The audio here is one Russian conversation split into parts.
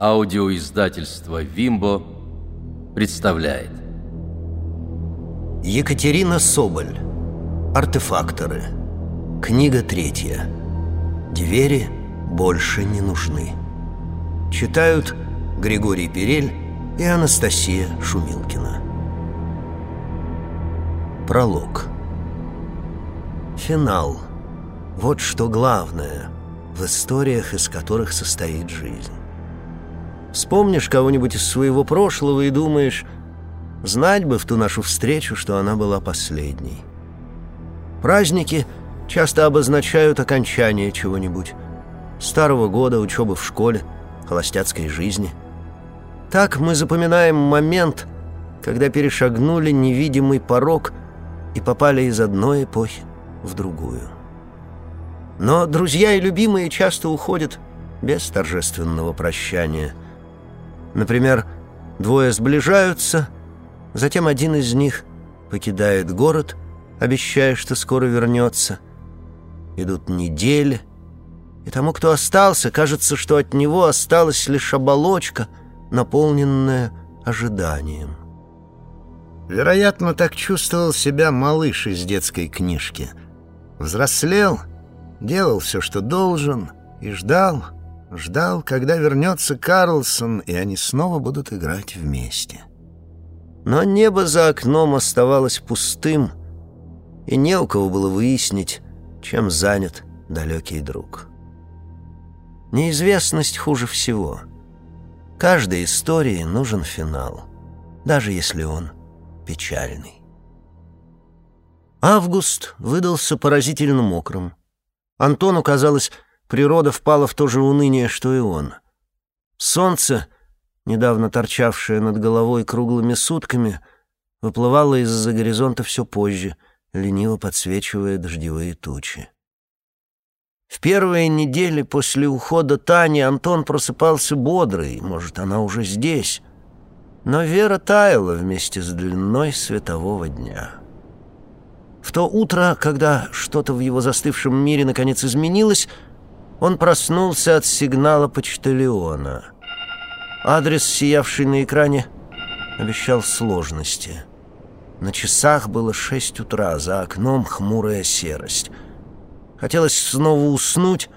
Аудиоиздательство «Вимбо» представляет. Екатерина Соболь. Артефакторы. Книга третья. Двери больше не нужны. Читают Григорий Перель и Анастасия Шумилкина. Пролог. Финал. Вот что главное в историях, из которых состоит жизнь. Вспомнишь кого-нибудь из своего прошлого и думаешь, знать бы в ту нашу встречу, что она была последней. Праздники часто обозначают окончание чего-нибудь. Старого года, учебы в школе, холостяцкой жизни. Так мы запоминаем момент, когда перешагнули невидимый порог и попали из одной эпохи в другую. Но друзья и любимые часто уходят без торжественного прощания – Например, двое сближаются, затем один из них покидает город, обещая, что скоро вернется. Идут недели, и тому, кто остался, кажется, что от него осталась лишь оболочка, наполненная ожиданием. Вероятно, так чувствовал себя малыш из детской книжки. Взрослел, делал все, что должен, и ждал — Ждал, когда вернется Карлсон, и они снова будут играть вместе. Но небо за окном оставалось пустым, и не у кого было выяснить, чем занят далекий друг. Неизвестность хуже всего. Каждой истории нужен финал, даже если он печальный. Август выдался поразительно мокрым. Антону казалось, Природа впала в то же уныние, что и он. Солнце, недавно торчавшее над головой круглыми сутками, выплывало из-за горизонта все позже, лениво подсвечивая дождевые тучи. В первые недели после ухода Тани Антон просыпался бодрый, может, она уже здесь. Но вера таяла вместе с длиной светового дня. В то утро, когда что-то в его застывшем мире наконец изменилось, он проснулся от сигнала почтальона. Адрес, сиявший на экране, обещал сложности. На часах было шесть утра, за окном хмурая серость. Хотелось снова уснуть,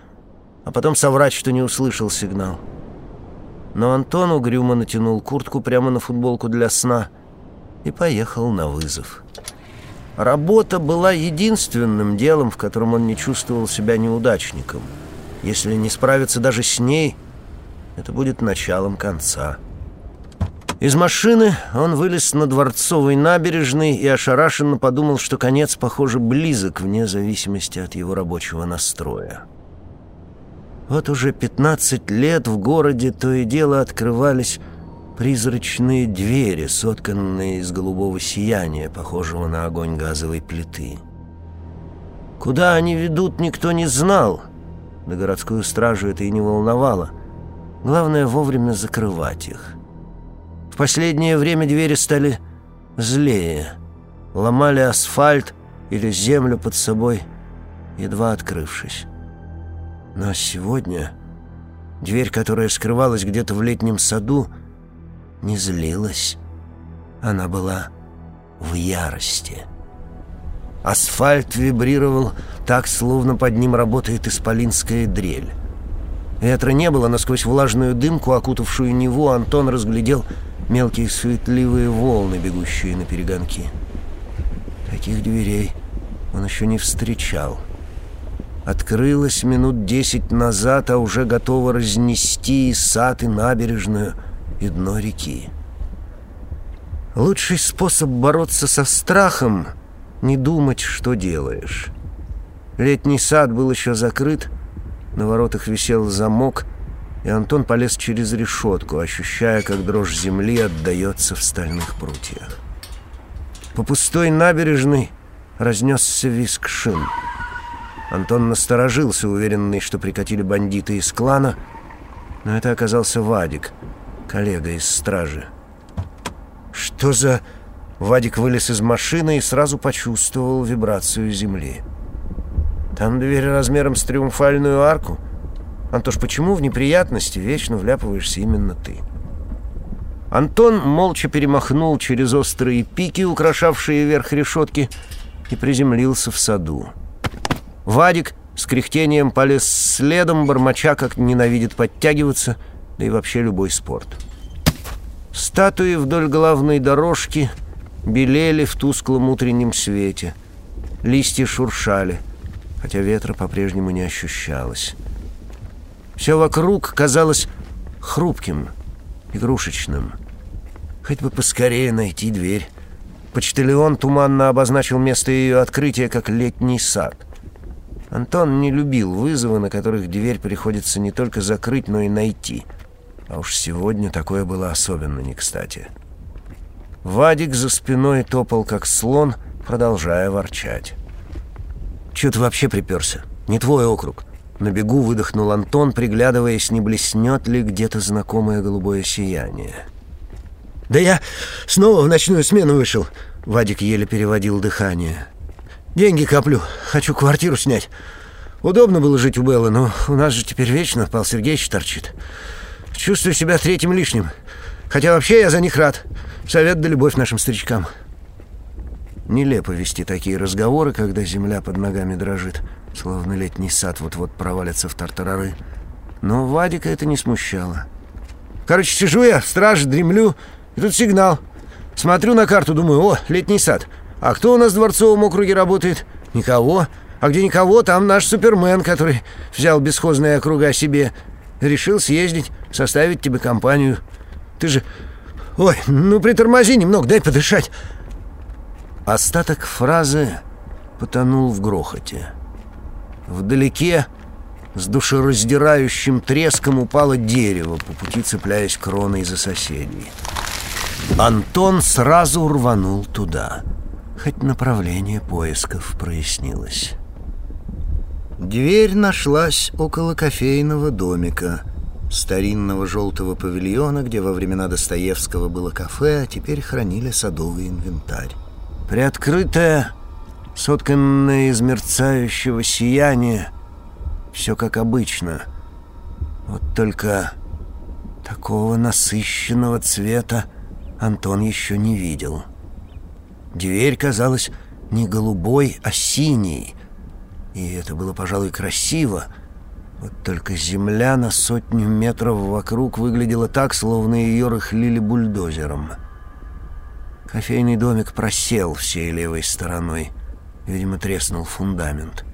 а потом соврать, что не услышал сигнал. Но Антон угрюмо натянул куртку прямо на футболку для сна и поехал на вызов. Работа была единственным делом, в котором он не чувствовал себя неудачником — если не справиться даже с ней, это будет началом конца. Из машины он вылез на Дворцовой набережной и ошарашенно подумал, что конец, похоже, близок, вне зависимости от его рабочего настроя. Вот уже 15 лет в городе то и дело открывались призрачные двери, сотканные из голубого сияния, похожего на огонь газовой плиты. Куда они ведут, никто не знал — да городскую стражу это и не волновало. Главное вовремя закрывать их. В последнее время двери стали злее. Ломали асфальт или землю под собой, едва открывшись. Но сегодня дверь, которая скрывалась где-то в летнем саду, не злилась. Она была в ярости. Асфальт вибрировал так, словно под ним работает исполинская дрель. Ветра не было, но сквозь влажную дымку, окутавшую Неву, Антон разглядел мелкие светливые волны, бегущие на перегонки. Таких дверей он еще не встречал. Открылась минут десять назад, а уже готова разнести и сад, и набережную, и дно реки. Лучший способ бороться со страхом — не думать, что делаешь. Летний сад был еще закрыт, на воротах висел замок, и Антон полез через решетку, ощущая, как дрожь земли отдается в стальных прутьях. По пустой набережной разнесся виск шин. Антон насторожился, уверенный, что прикатили бандиты из клана, но это оказался Вадик, коллега из стражи. «Что за...» Вадик вылез из машины и сразу почувствовал вибрацию земли. Там дверь размером с триумфальную арку. Антош, почему в неприятности вечно вляпываешься именно ты? Антон молча перемахнул через острые пики, украшавшие верх решетки, и приземлился в саду. Вадик с кряхтением полез следом, бормоча, как ненавидит подтягиваться, да и вообще любой спорт. Статуи вдоль главной дорожки белели в тусклом утреннем свете. Листья шуршали, хотя ветра по-прежнему не ощущалось. Все вокруг казалось хрупким, игрушечным. Хоть бы поскорее найти дверь. Почтальон туманно обозначил место ее открытия как летний сад. Антон не любил вызовы, на которых дверь приходится не только закрыть, но и найти. А уж сегодня такое было особенно не кстати. Вадик за спиной топал, как слон, продолжая ворчать. «Чё ты вообще приперся? Не твой округ». На бегу выдохнул Антон, приглядываясь, не блеснет ли где-то знакомое голубое сияние. «Да я снова в ночную смену вышел», — Вадик еле переводил дыхание. «Деньги коплю, хочу квартиру снять. Удобно было жить у Беллы, но у нас же теперь вечно Павел Сергеевич торчит. Чувствую себя третьим лишним. Хотя вообще я за них рад. Совет да любовь нашим старичкам». Нелепо вести такие разговоры, когда земля под ногами дрожит, словно летний сад вот-вот провалится в тартарары. Но Вадика это не смущало. «Короче, сижу я, страж, дремлю, и тут сигнал. Смотрю на карту, думаю, о, летний сад. А кто у нас в Дворцовом округе работает? Никого. А где никого, там наш Супермен, который взял бесхозные округа себе. Решил съездить, составить тебе компанию. Ты же... Ой, ну притормози немного, дай подышать. Остаток фразы потонул в грохоте. Вдалеке с душераздирающим треском упало дерево, по пути цепляясь кроной за соседей. Антон сразу рванул туда, хоть направление поисков прояснилось. Дверь нашлась около кофейного домика, старинного желтого павильона, где во времена Достоевского было кафе, а теперь хранили садовый инвентарь. Приоткрытая, сотканная из мерцающего сияния, все как обычно. Вот только такого насыщенного цвета Антон еще не видел. Дверь казалась не голубой, а синей, и это было, пожалуй, красиво. Вот только земля на сотню метров вокруг выглядела так, словно ее рыхлили бульдозером. — Кофейный домик просел всей левой стороной. Видимо, треснул фундамент.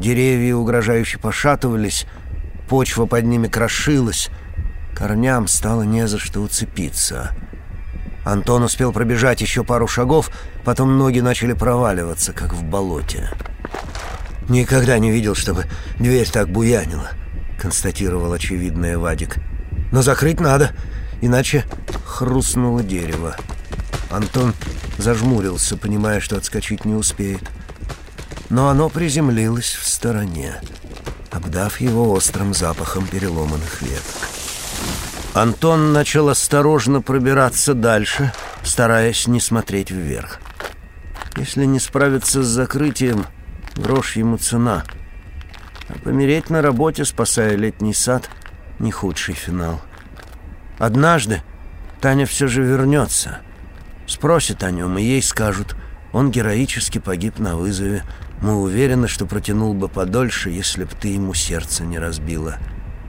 Деревья угрожающе пошатывались, почва под ними крошилась, корням стало не за что уцепиться. Антон успел пробежать еще пару шагов, потом ноги начали проваливаться, как в болоте. «Никогда не видел, чтобы дверь так буянила», — констатировал очевидное Вадик. «Но закрыть надо, иначе хрустнуло дерево». Антон зажмурился, понимая, что отскочить не успеет. Но оно приземлилось в стороне, обдав его острым запахом переломанных веток. Антон начал осторожно пробираться дальше, стараясь не смотреть вверх. Если не справиться с закрытием, грош ему цена. А помереть на работе, спасая летний сад, не худший финал. Однажды Таня все же вернется — Спросят о нем, и ей скажут, он героически погиб на вызове. Мы уверены, что протянул бы подольше, если б ты ему сердце не разбила.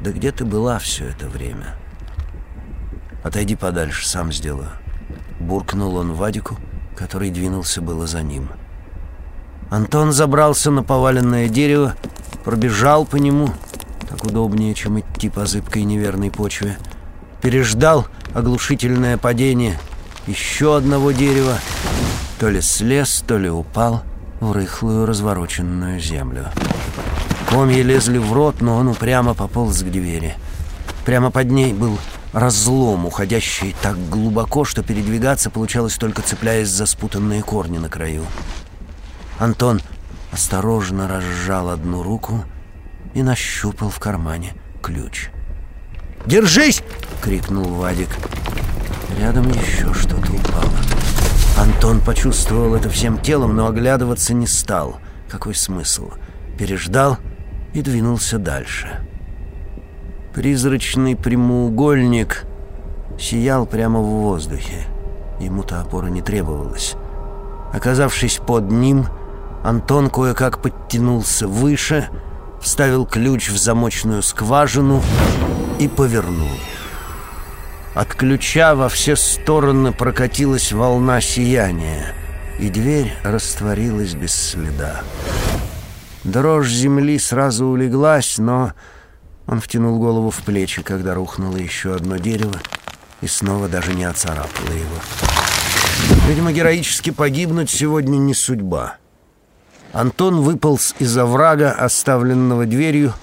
Да где ты была все это время? Отойди подальше, сам сделаю. Буркнул он Вадику, который двинулся было за ним. Антон забрался на поваленное дерево, пробежал по нему, так удобнее, чем идти по зыбкой неверной почве, переждал оглушительное падение — еще одного дерева, то ли слез, то ли упал в рыхлую развороченную землю. Комья лезли в рот, но он упрямо пополз к двери. Прямо под ней был разлом, уходящий так глубоко, что передвигаться получалось только цепляясь за спутанные корни на краю. Антон осторожно разжал одну руку и нащупал в кармане ключ. «Держись!» — крикнул Вадик. Рядом еще что-то упало. Антон почувствовал это всем телом, но оглядываться не стал. Какой смысл? Переждал и двинулся дальше. Призрачный прямоугольник сиял прямо в воздухе. Ему-то опора не требовалась. Оказавшись под ним, Антон кое-как подтянулся выше, вставил ключ в замочную скважину и повернул. От ключа во все стороны прокатилась волна сияния, и дверь растворилась без следа. Дрожь земли сразу улеглась, но он втянул голову в плечи, когда рухнуло еще одно дерево, и снова даже не оцарапало его. Видимо, героически погибнуть сегодня не судьба. Антон выполз из оврага, оставленного дверью,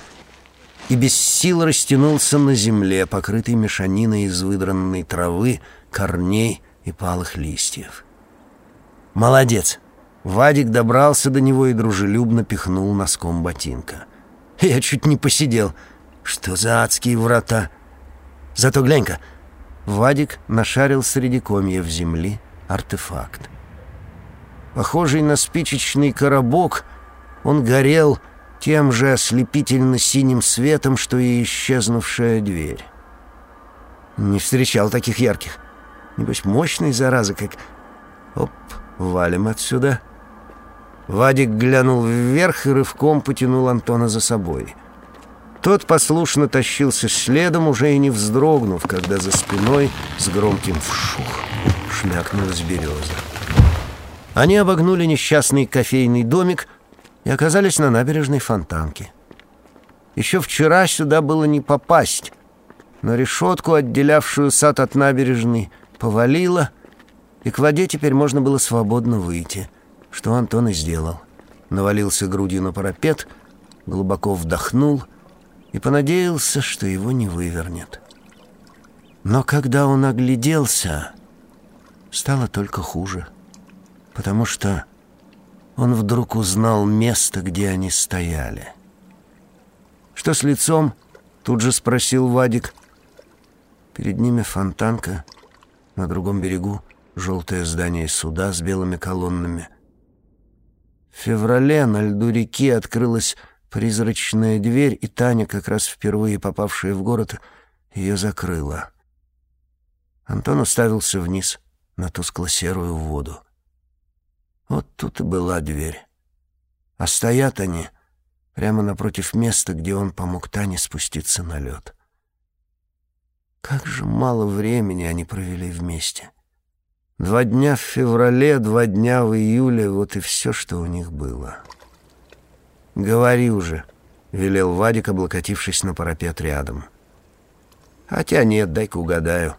и без сил растянулся на земле, покрытой мешаниной из выдранной травы, корней и палых листьев. «Молодец!» Вадик добрался до него и дружелюбно пихнул носком ботинка. «Я чуть не посидел. Что за адские врата? Зато глянь-ка!» Вадик нашарил среди комьев земли артефакт. Похожий на спичечный коробок, он горел тем же ослепительно-синим светом, что и исчезнувшая дверь. Не встречал таких ярких. Небось, мощный, зараза, как... Оп, валим отсюда. Вадик глянул вверх и рывком потянул Антона за собой. Тот послушно тащился следом, уже и не вздрогнув, когда за спиной с громким вшух шмякнулась береза. Они обогнули несчастный кофейный домик и оказались на набережной Фонтанки. Еще вчера сюда было не попасть, но решетку, отделявшую сад от набережной, повалило, и к воде теперь можно было свободно выйти, что Антон и сделал. Навалился грудью на парапет, глубоко вдохнул и понадеялся, что его не вывернет. Но когда он огляделся, стало только хуже, потому что он вдруг узнал место, где они стояли. «Что с лицом?» — тут же спросил Вадик. Перед ними фонтанка, на другом берегу желтое здание суда с белыми колоннами. В феврале на льду реки открылась призрачная дверь, и Таня, как раз впервые попавшая в город, ее закрыла. Антон уставился вниз на тускло-серую воду. Вот тут и была дверь. А стоят они прямо напротив места, где он помог Тане спуститься на лед. Как же мало времени они провели вместе. Два дня в феврале, два дня в июле — вот и все, что у них было. «Говори уже», — велел Вадик, облокотившись на парапет рядом. «Хотя нет, дай-ка угадаю.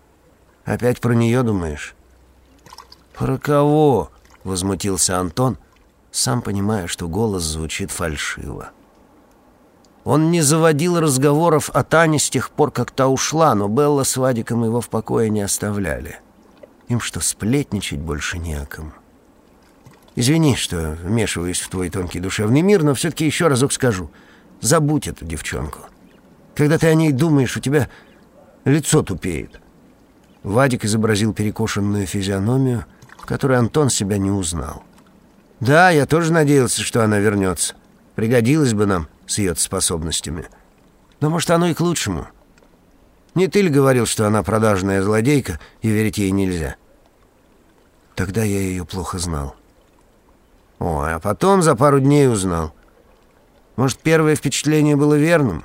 Опять про нее думаешь?» «Про кого?» — возмутился Антон, сам понимая, что голос звучит фальшиво. Он не заводил разговоров о Тане с тех пор, как та ушла, но Белла с Вадиком его в покое не оставляли. Им что, сплетничать больше не о ком? Извини, что вмешиваюсь в твой тонкий душевный мир, но все-таки еще разок скажу. Забудь эту девчонку. Когда ты о ней думаешь, у тебя лицо тупеет. Вадик изобразил перекошенную физиономию, в которой Антон себя не узнал. «Да, я тоже надеялся, что она вернется. Пригодилась бы нам с ее способностями. Но, может, оно и к лучшему. Не ты ли говорил, что она продажная злодейка, и верить ей нельзя?» Тогда я ее плохо знал. Ой, а потом за пару дней узнал. Может, первое впечатление было верным?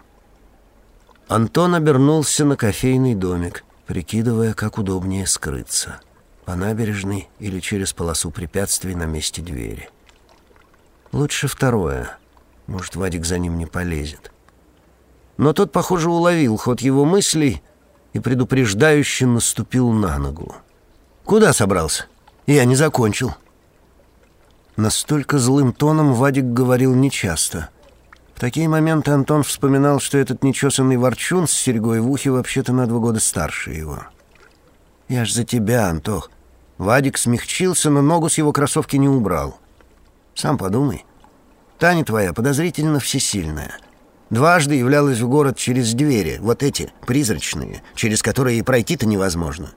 Антон обернулся на кофейный домик, прикидывая, как удобнее скрыться по набережной или через полосу препятствий на месте двери. Лучше второе. Может, Вадик за ним не полезет. Но тот, похоже, уловил ход его мыслей и предупреждающе наступил на ногу. «Куда собрался? Я не закончил». Настолько злым тоном Вадик говорил нечасто. В такие моменты Антон вспоминал, что этот нечесанный ворчун с серьгой в ухе вообще-то на два года старше его. «Я ж за тебя, Антох. Вадик смягчился, но ногу с его кроссовки не убрал. «Сам подумай. Таня твоя подозрительно всесильная. Дважды являлась в город через двери, вот эти, призрачные, через которые и пройти-то невозможно.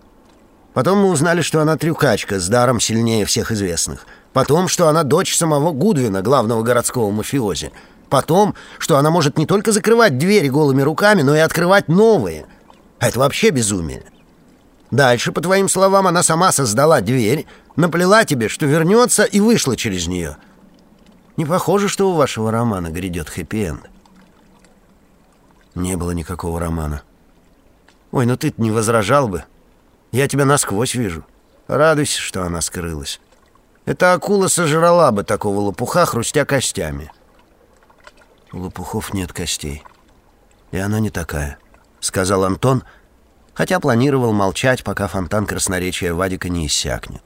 Потом мы узнали, что она трюкачка с даром сильнее всех известных. Потом, что она дочь самого Гудвина, главного городского мафиози. потом, что она может не только закрывать двери голыми руками, но и открывать новые. А это вообще безумие. Дальше, по твоим словам, она сама создала дверь, наплела тебе, что вернется, и вышла через нее. Не похоже, что у вашего романа грядет хэппи-энд. Не было никакого романа. Ой, ну ты не возражал бы. Я тебя насквозь вижу. Радуйся, что она скрылась. Эта акула сожрала бы такого лопуха, хрустя костями. У лопухов нет костей. И она не такая, сказал Антон, хотя планировал молчать, пока фонтан красноречия Вадика не иссякнет.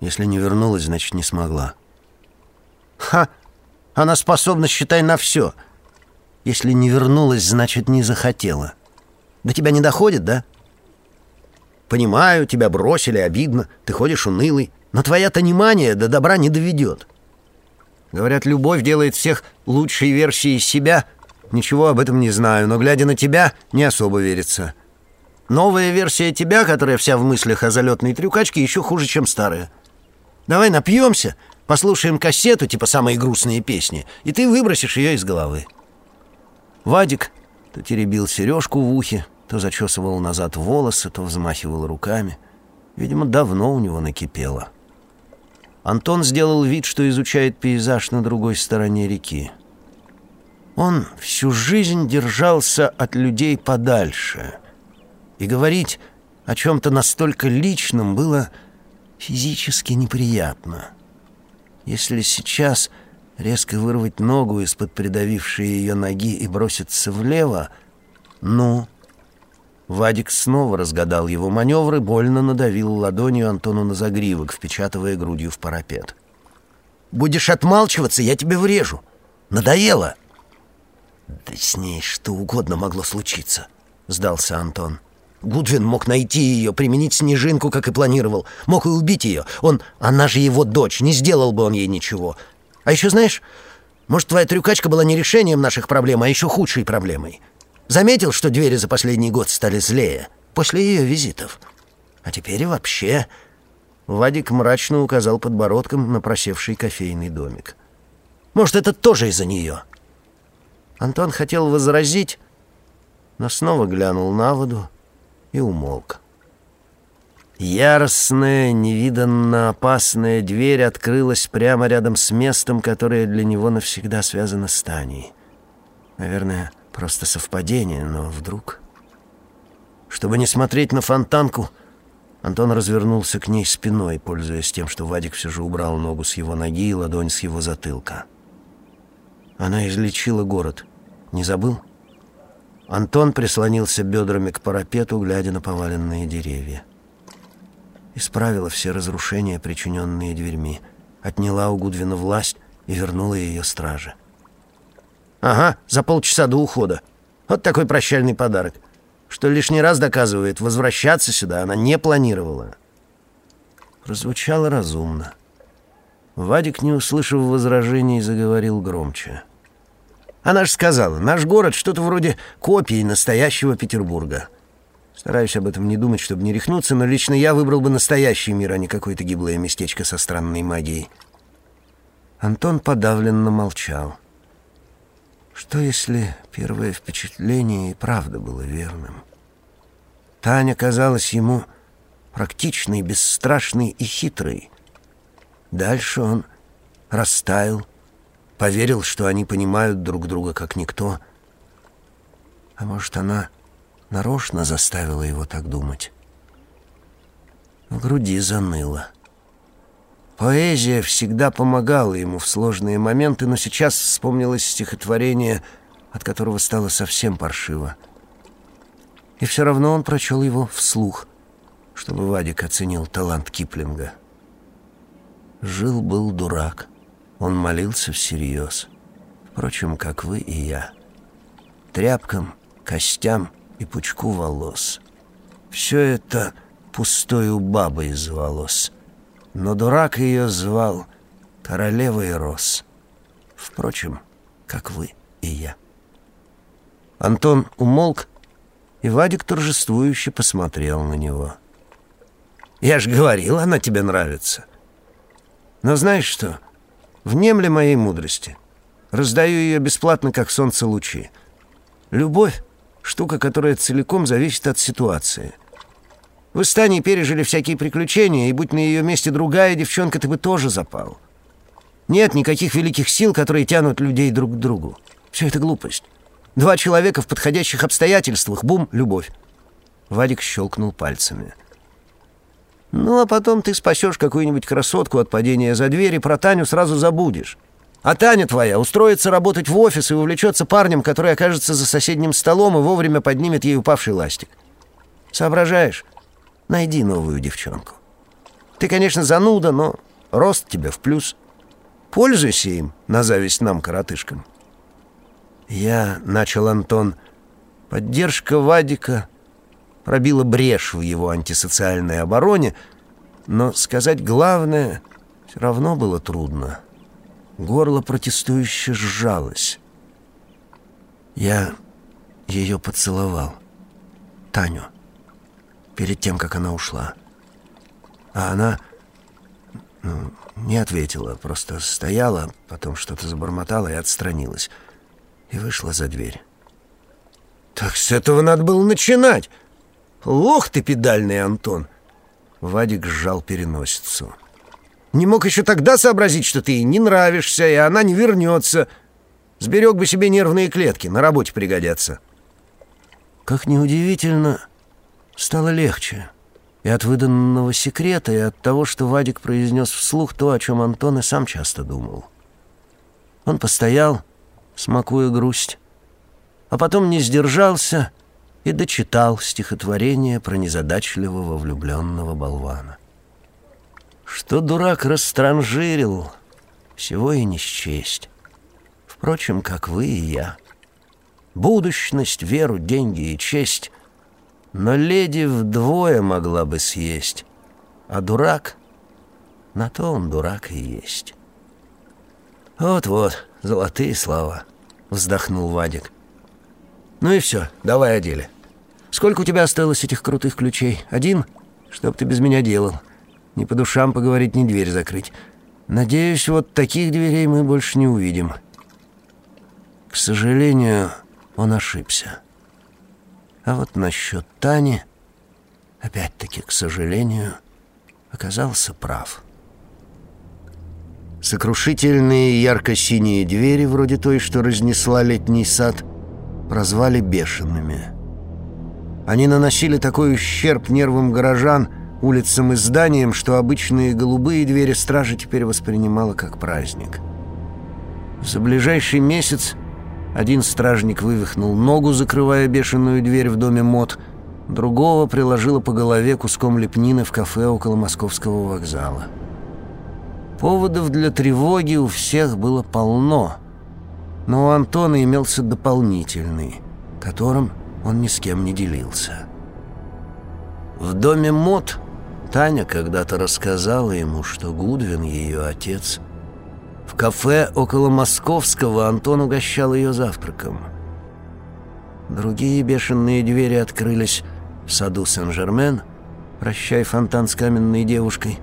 Если не вернулась, значит, не смогла. Ха! Она способна, считай, на все. Если не вернулась, значит, не захотела. До тебя не доходит, да? Понимаю, тебя бросили, обидно, ты ходишь унылый, но твоя-то до добра не доведет. Говорят, любовь делает всех лучшей версией себя. Ничего об этом не знаю, но, глядя на тебя, не особо верится. Новая версия тебя, которая вся в мыслях о залетной трюкачке, еще хуже, чем старая. Давай напьемся, послушаем кассету, типа самые грустные песни, и ты выбросишь ее из головы. Вадик то теребил сережку в ухе, то зачесывал назад волосы, то взмахивал руками. Видимо, давно у него накипело. Антон сделал вид, что изучает пейзаж на другой стороне реки. Он всю жизнь держался от людей подальше. И говорить о чем-то настолько личном было физически неприятно. Если сейчас резко вырвать ногу из-под придавившей ее ноги и броситься влево, ну... Вадик снова разгадал его маневры, больно надавил ладонью Антону на загривок, впечатывая грудью в парапет. «Будешь отмалчиваться, я тебе врежу. Надоело!» «Да с ней что угодно могло случиться», — сдался Антон. Гудвин мог найти ее, применить снежинку, как и планировал. Мог и убить ее. Он... Она же его дочь. Не сделал бы он ей ничего. А еще знаешь, может, твоя трюкачка была не решением наших проблем, а еще худшей проблемой. Заметил, что двери за последний год стали злее после ее визитов. А теперь и вообще...» Вадик мрачно указал подбородком на просевший кофейный домик. «Может, это тоже из-за нее?» Антон хотел возразить, но снова глянул на воду и умолк. Яростная, невиданно опасная дверь открылась прямо рядом с местом, которое для него навсегда связано с Таней. Наверное, Просто совпадение, но вдруг... Чтобы не смотреть на фонтанку, Антон развернулся к ней спиной, пользуясь тем, что Вадик все же убрал ногу с его ноги и ладонь с его затылка. Она излечила город. Не забыл? Антон прислонился бедрами к парапету, глядя на поваленные деревья. Исправила все разрушения, причиненные дверьми, отняла у Гудвина власть и вернула ее страже. Ага, за полчаса до ухода. Вот такой прощальный подарок. Что лишний раз доказывает, возвращаться сюда она не планировала. Прозвучало разумно. Вадик, не услышав возражений, заговорил громче. Она же сказала, наш город что-то вроде копии настоящего Петербурга. Стараюсь об этом не думать, чтобы не рехнуться, но лично я выбрал бы настоящий мир, а не какое-то гиблое местечко со странной магией. Антон подавленно молчал. Что, если первое впечатление и правда было верным? Таня казалась ему практичной, бесстрашной и хитрой. Дальше он растаял, поверил, что они понимают друг друга как никто. А может, она нарочно заставила его так думать? В груди заныло. Поэзия всегда помогала ему в сложные моменты, но сейчас вспомнилось стихотворение, от которого стало совсем паршиво. И все равно он прочел его вслух, чтобы Вадик оценил талант Киплинга. Жил-был дурак, он молился всерьез, впрочем, как вы и я. Тряпкам, костям и пучку волос. Все это пустой у бабы из волос — но дурак ее звал королевой роз. Впрочем, как вы и я. Антон умолк, и Вадик торжествующе посмотрел на него. «Я ж говорил, она тебе нравится. Но знаешь что? Внемли моей мудрости. Раздаю ее бесплатно, как солнце лучи. Любовь — штука, которая целиком зависит от ситуации. Вы с Таней пережили всякие приключения, и будь на ее месте другая девчонка, ты бы тоже запал. Нет никаких великих сил, которые тянут людей друг к другу. Все это глупость. Два человека в подходящих обстоятельствах — бум, любовь. Вадик щелкнул пальцами. Ну, а потом ты спасешь какую-нибудь красотку от падения за дверь, и про Таню сразу забудешь. А Таня твоя устроится работать в офис и увлечется парнем, который окажется за соседним столом и вовремя поднимет ей упавший ластик. Соображаешь? Найди новую девчонку. Ты, конечно, зануда, но рост тебе в плюс. Пользуйся им, на зависть нам, коротышкам. Я, — начал Антон, — поддержка Вадика пробила брешь в его антисоциальной обороне, но сказать главное все равно было трудно. Горло протестующе сжалось. Я ее поцеловал. Таню. Перед тем, как она ушла. А она ну, не ответила, просто стояла, потом что-то забормотала и отстранилась. И вышла за дверь. «Так с этого надо было начинать! Лох ты педальный, Антон!» Вадик сжал переносицу. Не мог еще тогда сообразить, что ты ей не нравишься, и она не вернется. Сберег бы себе нервные клетки, на работе пригодятся. Как неудивительно, стало легче. И от выданного секрета, и от того, что Вадик произнес вслух то, о чем Антон и сам часто думал. Он постоял, смакуя грусть, а потом не сдержался и дочитал стихотворение про незадачливого влюбленного болвана. Что дурак растранжирил, всего и не счесть. Впрочем, как вы и я. Будущность, веру, деньги и честь. Но леди вдвое могла бы съесть. А дурак, на то он дурак и есть. Вот-вот, золотые слова, вздохнул Вадик. Ну и все, давай о деле. Сколько у тебя осталось этих крутых ключей? Один? Что б ты без меня делал? Ни по душам поговорить, ни дверь закрыть. Надеюсь, вот таких дверей мы больше не увидим. К сожалению, он ошибся. А вот насчет Тани, опять-таки, к сожалению, оказался прав. Сокрушительные ярко-синие двери, вроде той, что разнесла летний сад, прозвали бешеными. Они наносили такой ущерб нервам горожан — улицам и зданиям, что обычные голубые двери стражи теперь воспринимала как праздник. За ближайший месяц один стражник вывихнул ногу, закрывая бешеную дверь в доме мод, другого приложила по голове куском лепнины в кафе около московского вокзала. Поводов для тревоги у всех было полно, но у Антона имелся дополнительный, которым он ни с кем не делился. В доме мод Таня когда-то рассказала ему, что Гудвин ее отец. В кафе около Московского Антон угощал ее завтраком. Другие бешеные двери открылись в саду Сен-Жермен, прощай фонтан с каменной девушкой,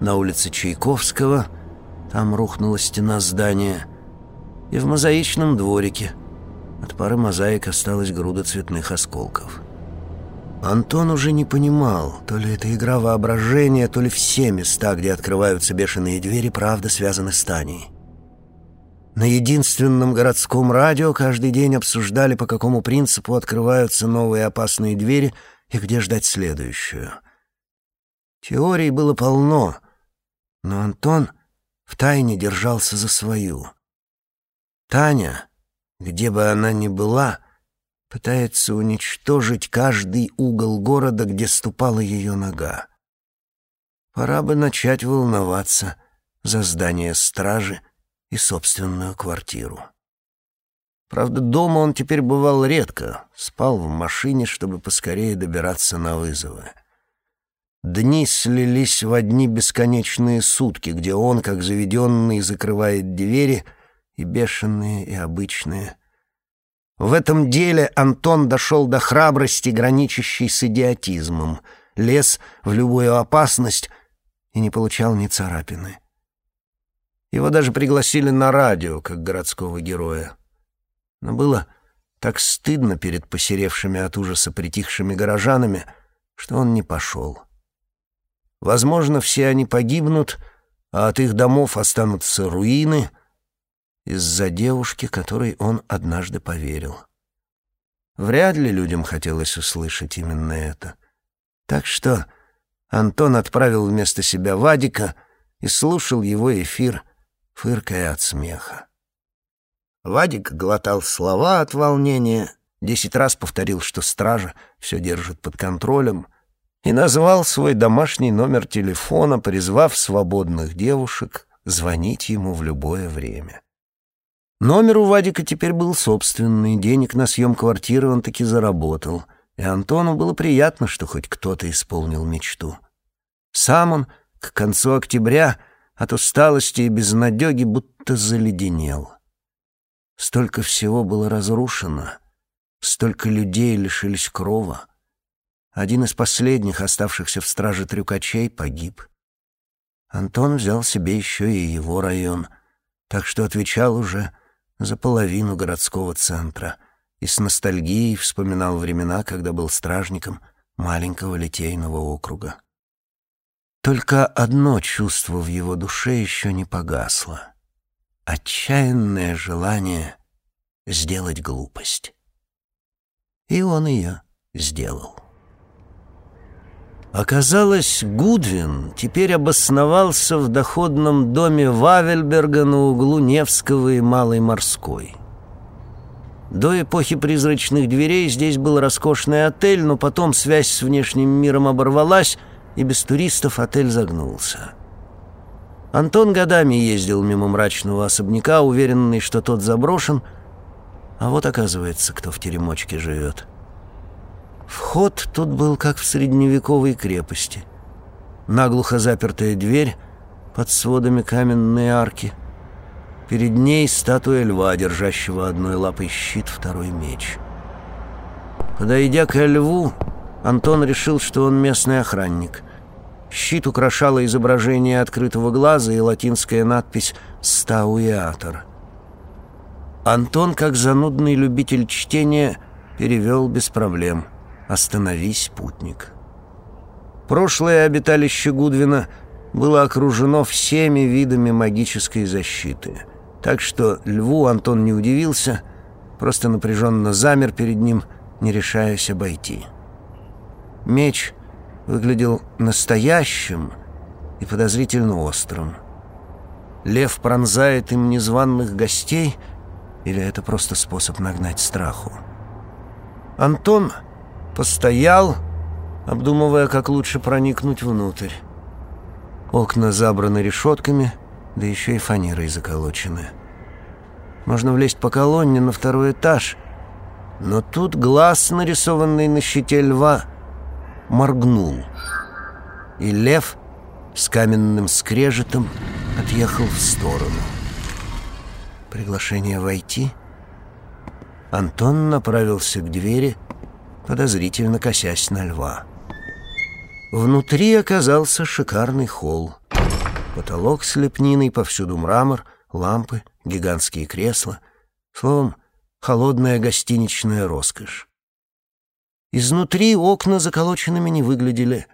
на улице Чайковского, там рухнула стена здания, и в мозаичном дворике от пары мозаик осталась груда цветных осколков. Антон уже не понимал, то ли это игра воображения, то ли все места, где открываются бешеные двери, правда связаны с Таней. На единственном городском радио каждый день обсуждали, по какому принципу открываются новые опасные двери и где ждать следующую. Теорий было полно, но Антон втайне держался за свою. Таня, где бы она ни была, — пытается уничтожить каждый угол города, где ступала ее нога. Пора бы начать волноваться за здание стражи и собственную квартиру. Правда, дома он теперь бывал редко, спал в машине, чтобы поскорее добираться на вызовы. Дни слились в одни бесконечные сутки, где он, как заведенный, закрывает двери, и бешеные, и обычные — в этом деле Антон дошел до храбрости, граничащей с идиотизмом, лез в любую опасность и не получал ни царапины. Его даже пригласили на радио, как городского героя. Но было так стыдно перед посеревшими от ужаса притихшими горожанами, что он не пошел. Возможно, все они погибнут, а от их домов останутся руины из-за девушки, которой он однажды поверил. Вряд ли людям хотелось услышать именно это. Так что Антон отправил вместо себя Вадика и слушал его эфир, фыркая от смеха. Вадик глотал слова от волнения, десять раз повторил, что стража все держит под контролем, и назвал свой домашний номер телефона, призвав свободных девушек звонить ему в любое время. Номер у Вадика теперь был собственный, денег на съем квартиры он таки заработал, и Антону было приятно, что хоть кто-то исполнил мечту. Сам он к концу октября от усталости и безнадеги будто заледенел — Столько всего было разрушено, столько людей лишились крова. Один из последних оставшихся в страже трюкачей погиб. Антон взял себе еще и его район, так что отвечал уже за половину городского центра и с ностальгией вспоминал времена, когда был стражником маленького литейного округа. Только одно чувство в его душе еще не погасло — отчаянное желание сделать глупость. И он ее сделал. Оказалось, Гудвин теперь обосновался в доходном доме Вавельберга на углу Невского и Малой Морской. До эпохи призрачных дверей здесь был роскошный отель, но потом связь с внешним миром оборвалась, и без туристов отель загнулся. Антон годами ездил мимо мрачного особняка, уверенный, что тот заброшен, а вот оказывается, кто в теремочке живет. Вход тут был как в средневековой крепости. Наглухо запертая дверь под сводами каменной арки. Перед ней статуя льва, держащего одной лапой щит, второй меч. Подойдя к льву, Антон решил, что он местный охранник — Щит украшало изображение открытого глаза и латинская надпись «Стауиатор». Антон, как занудный любитель чтения, перевел без проблем «Остановись, путник». Прошлое обиталище Гудвина было окружено всеми видами магической защиты, так что льву Антон не удивился, просто напряженно замер перед ним, не решаясь обойти. Меч выглядел настоящим и подозрительно острым. Лев пронзает им незваных гостей, или это просто способ нагнать страху? Антон постоял, обдумывая, как лучше проникнуть внутрь. Окна забраны решетками, да еще и фанерой заколочены. Можно влезть по колонне на второй этаж, но тут глаз, нарисованный на щите льва — моргнул, и лев с каменным скрежетом отъехал в сторону. Приглашение войти? Антон направился к двери, подозрительно косясь на льва. Внутри оказался шикарный холл. Потолок с лепниной, повсюду мрамор, лампы, гигантские кресла. Словом, холодная гостиничная роскошь. Изнутри окна заколоченными не выглядели.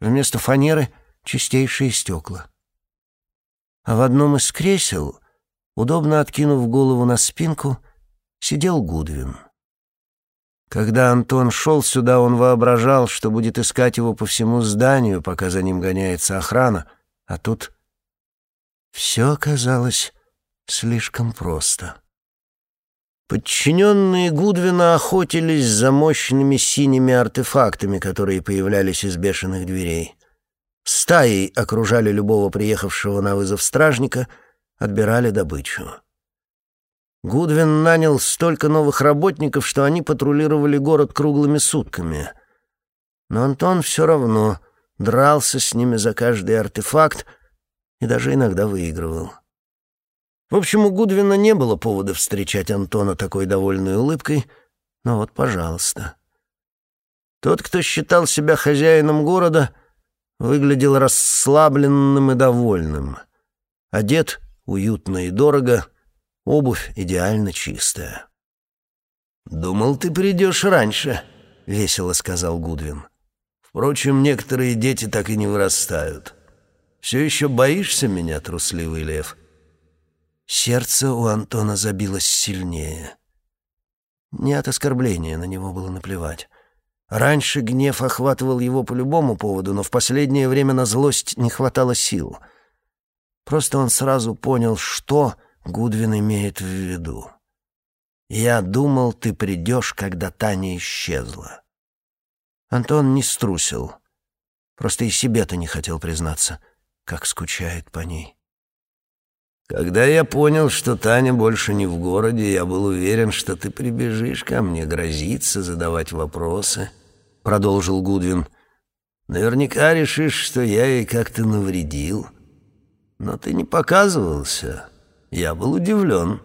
Вместо фанеры — чистейшие стекла. А в одном из кресел, удобно откинув голову на спинку, сидел Гудвин. Когда Антон шел сюда, он воображал, что будет искать его по всему зданию, пока за ним гоняется охрана, а тут все оказалось слишком просто. Подчиненные Гудвина охотились за мощными синими артефактами, которые появлялись из бешеных дверей. Стаей окружали любого приехавшего на вызов стражника, отбирали добычу. Гудвин нанял столько новых работников, что они патрулировали город круглыми сутками. Но Антон все равно дрался с ними за каждый артефакт и даже иногда выигрывал. В общем, у Гудвина не было повода встречать Антона такой довольной улыбкой, но вот, пожалуйста. Тот, кто считал себя хозяином города, выглядел расслабленным и довольным. Одет уютно и дорого, обувь идеально чистая. «Думал, ты придешь раньше», — весело сказал Гудвин. «Впрочем, некоторые дети так и не вырастают. Все еще боишься меня, трусливый лев?» Сердце у Антона забилось сильнее. Не от оскорбления на него было наплевать. Раньше гнев охватывал его по любому поводу, но в последнее время на злость не хватало сил. Просто он сразу понял, что Гудвин имеет в виду. «Я думал, ты придешь, когда Таня исчезла». Антон не струсил. Просто и себе-то не хотел признаться, как скучает по ней. Когда я понял, что Таня больше не в городе, я был уверен, что ты прибежишь ко мне, грозиться, задавать вопросы —— продолжил Гудвин. «Наверняка решишь, что я ей как-то навредил. Но ты не показывался. Я был удивлен».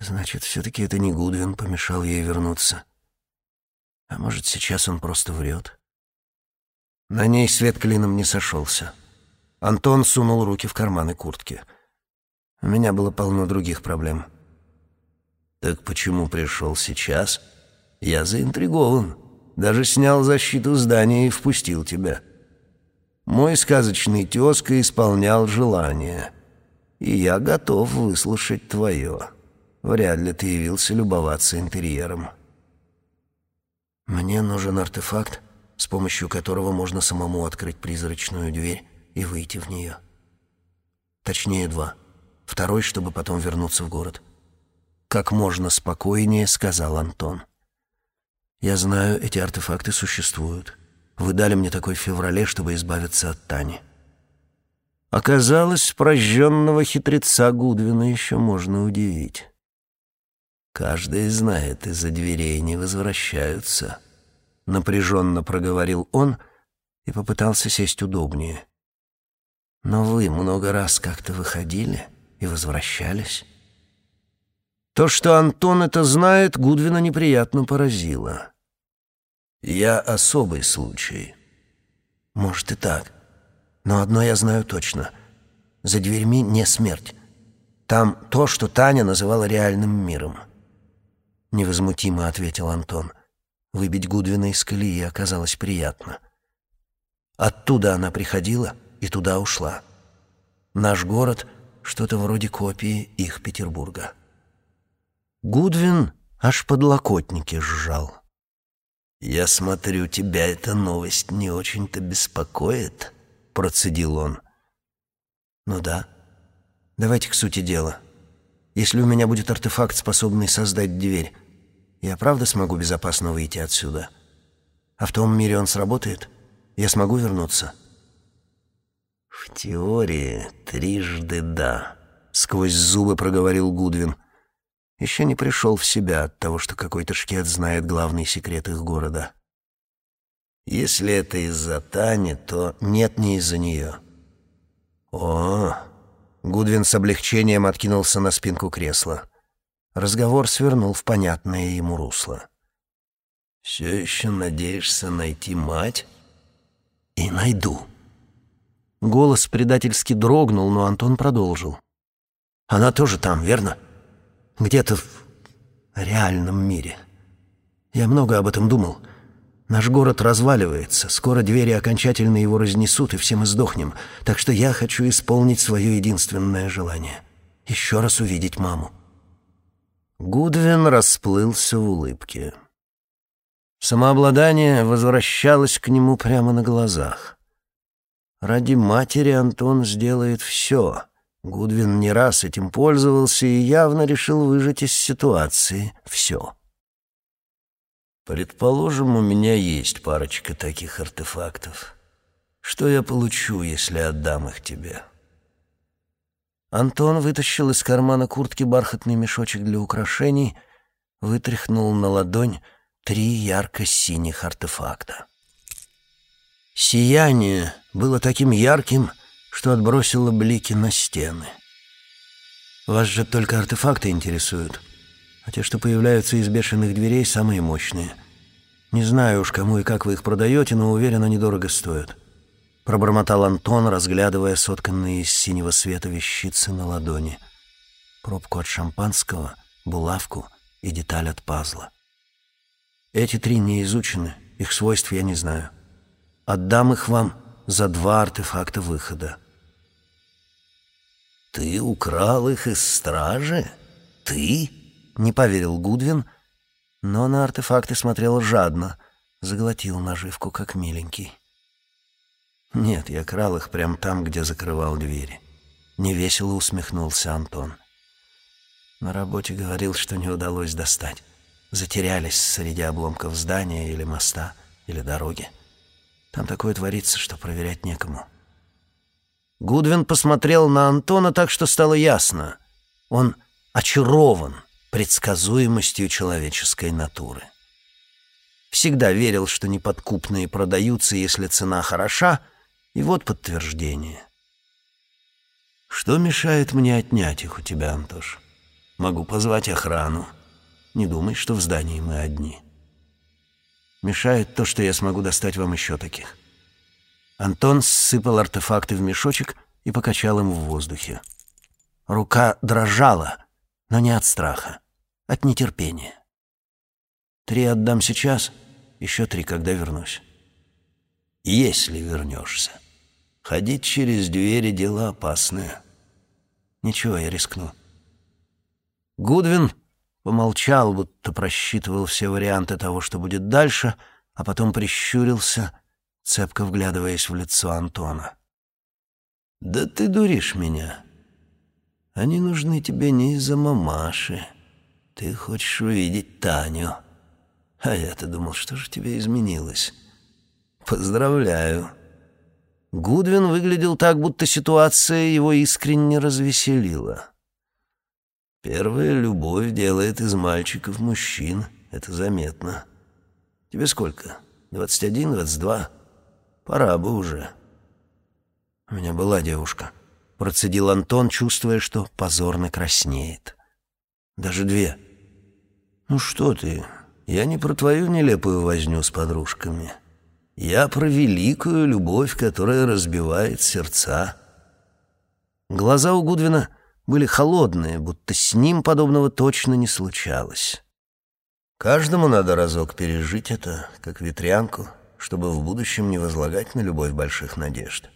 «Значит, все-таки это не Гудвин помешал ей вернуться. А может, сейчас он просто врет?» На ней свет клином не сошелся. Антон сунул руки в карманы куртки. У меня было полно других проблем. «Так почему пришел сейчас? Я заинтригован». Даже снял защиту здания и впустил тебя. Мой сказочный тезка исполнял желание, и я готов выслушать твое. Вряд ли ты явился любоваться интерьером. Мне нужен артефакт, с помощью которого можно самому открыть призрачную дверь и выйти в нее. Точнее, два. Второй, чтобы потом вернуться в город. Как можно спокойнее, сказал Антон. Я знаю, эти артефакты существуют. Вы дали мне такой феврале, чтобы избавиться от Тани. Оказалось, прожженного хитреца Гудвина еще можно удивить. Каждый знает, из-за дверей не возвращаются. Напряженно проговорил он и попытался сесть удобнее. Но вы много раз как-то выходили и возвращались. То, что Антон это знает, Гудвина неприятно поразило. «Я особый случай». «Может и так. Но одно я знаю точно. За дверьми не смерть. Там то, что Таня называла реальным миром». Невозмутимо ответил Антон. Выбить Гудвина из колеи оказалось приятно. Оттуда она приходила и туда ушла. Наш город — что-то вроде копии их Петербурга. Гудвин аж подлокотники сжал. «Я смотрю, тебя эта новость не очень-то беспокоит», — процедил он. «Ну да. Давайте к сути дела. Если у меня будет артефакт, способный создать дверь, я правда смогу безопасно выйти отсюда? А в том мире он сработает? Я смогу вернуться?» «В теории трижды да», — сквозь зубы проговорил Гудвин — еще не пришел в себя от того, что какой-то шкет знает главный секрет их города. Если это из-за Тани, то нет, не из-за нее. О, Гудвин с облегчением откинулся на спинку кресла. Разговор свернул в понятное ему русло. «Все еще надеешься найти мать?» «И найду». Голос предательски дрогнул, но Антон продолжил. «Она тоже там, верно?» где-то в реальном мире. Я много об этом думал. Наш город разваливается, скоро двери окончательно его разнесут, и все мы сдохнем. Так что я хочу исполнить свое единственное желание — еще раз увидеть маму. Гудвин расплылся в улыбке. Самообладание возвращалось к нему прямо на глазах. Ради матери Антон сделает все — Гудвин не раз этим пользовался и явно решил выжать из ситуации все. «Предположим, у меня есть парочка таких артефактов. Что я получу, если отдам их тебе?» Антон вытащил из кармана куртки бархатный мешочек для украшений, вытряхнул на ладонь три ярко-синих артефакта. Сияние было таким ярким, что отбросило блики на стены. Вас же только артефакты интересуют, а те, что появляются из бешеных дверей, самые мощные. Не знаю уж, кому и как вы их продаете, но уверен, они дорого стоят. пробормотал Антон, разглядывая сотканные из синего света вещицы на ладони. Пробку от шампанского, булавку и деталь от пазла. Эти три не изучены, их свойств я не знаю. Отдам их вам за два артефакта выхода. «Ты украл их из стражи? Ты?» — не поверил Гудвин, но на артефакты смотрел жадно, заглотил наживку, как миленький. Нет, я крал их прямо там, где закрывал двери. Невесело усмехнулся Антон. На работе говорил, что не удалось достать. Затерялись среди обломков здания или моста, или дороги. Там такое творится, что проверять некому. Гудвин посмотрел на Антона так, что стало ясно. Он очарован предсказуемостью человеческой натуры. Всегда верил, что неподкупные продаются, если цена хороша — и вот подтверждение. Что мешает мне отнять их у тебя, Антош? Могу позвать охрану. Не думай, что в здании мы одни. Мешает то, что я смогу достать вам еще таких. Антон сыпал артефакты в мешочек и покачал им в воздухе. Рука дрожала, но не от страха, от нетерпения. Три отдам сейчас, еще три, когда вернусь. Если вернешься. Ходить через двери — дело опасное. Ничего, я рискну. Гудвин помолчал, будто просчитывал все варианты того, что будет дальше, а потом прищурился, цепко вглядываясь в лицо Антона. «Да ты дуришь меня. Они нужны тебе не из-за мамаши. Ты хочешь увидеть Таню. А я-то думал, что же тебе изменилось. Поздравляю». Гудвин выглядел так, будто ситуация его искренне развеселила. «Первая любовь делает из мальчиков мужчин, это заметно. Тебе сколько? Двадцать один, двадцать два? Пора бы уже». «У меня была девушка», — процедил Антон, чувствуя, что позорно краснеет. «Даже две». «Ну что ты, я не про твою нелепую возню с подружками». Я про великую любовь, которая разбивает сердца. Глаза у Гудвина были холодные, будто с ним подобного точно не случалось. Каждому надо разок пережить это, как ветрянку, чтобы в будущем не возлагать на любовь больших надежд.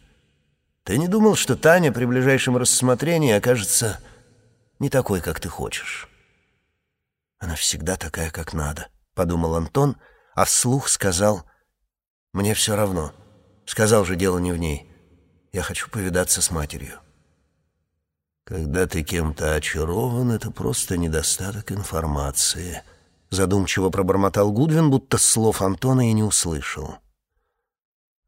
Ты не думал, что Таня при ближайшем рассмотрении окажется не такой, как ты хочешь? Она всегда такая, как надо, — подумал Антон, а вслух сказал — мне все равно. Сказал же, дело не в ней. Я хочу повидаться с матерью. Когда ты кем-то очарован, это просто недостаток информации. Задумчиво пробормотал Гудвин, будто слов Антона и не услышал.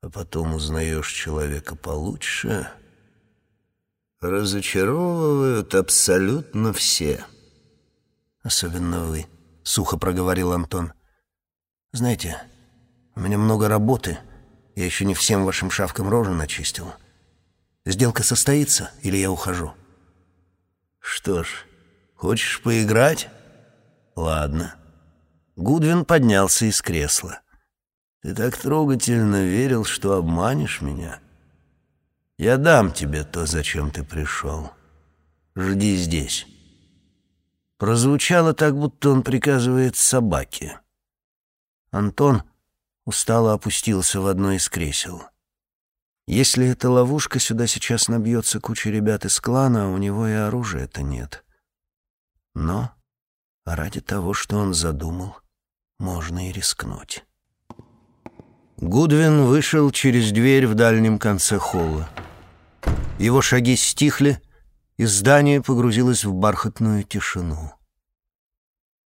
А потом узнаешь человека получше. Разочаровывают абсолютно все. Особенно вы, — сухо проговорил Антон. Знаете, у меня много работы. Я еще не всем вашим шавкам рожу начистил. Сделка состоится или я ухожу? Что ж, хочешь поиграть? Ладно. Гудвин поднялся из кресла. Ты так трогательно верил, что обманешь меня. Я дам тебе то, зачем ты пришел. Жди здесь. Прозвучало так, будто он приказывает собаке. Антон устало опустился в одно из кресел. Если это ловушка, сюда сейчас набьется куча ребят из клана, а у него и оружия-то нет. Но ради того, что он задумал, можно и рискнуть. Гудвин вышел через дверь в дальнем конце холла. Его шаги стихли, и здание погрузилось в бархатную тишину.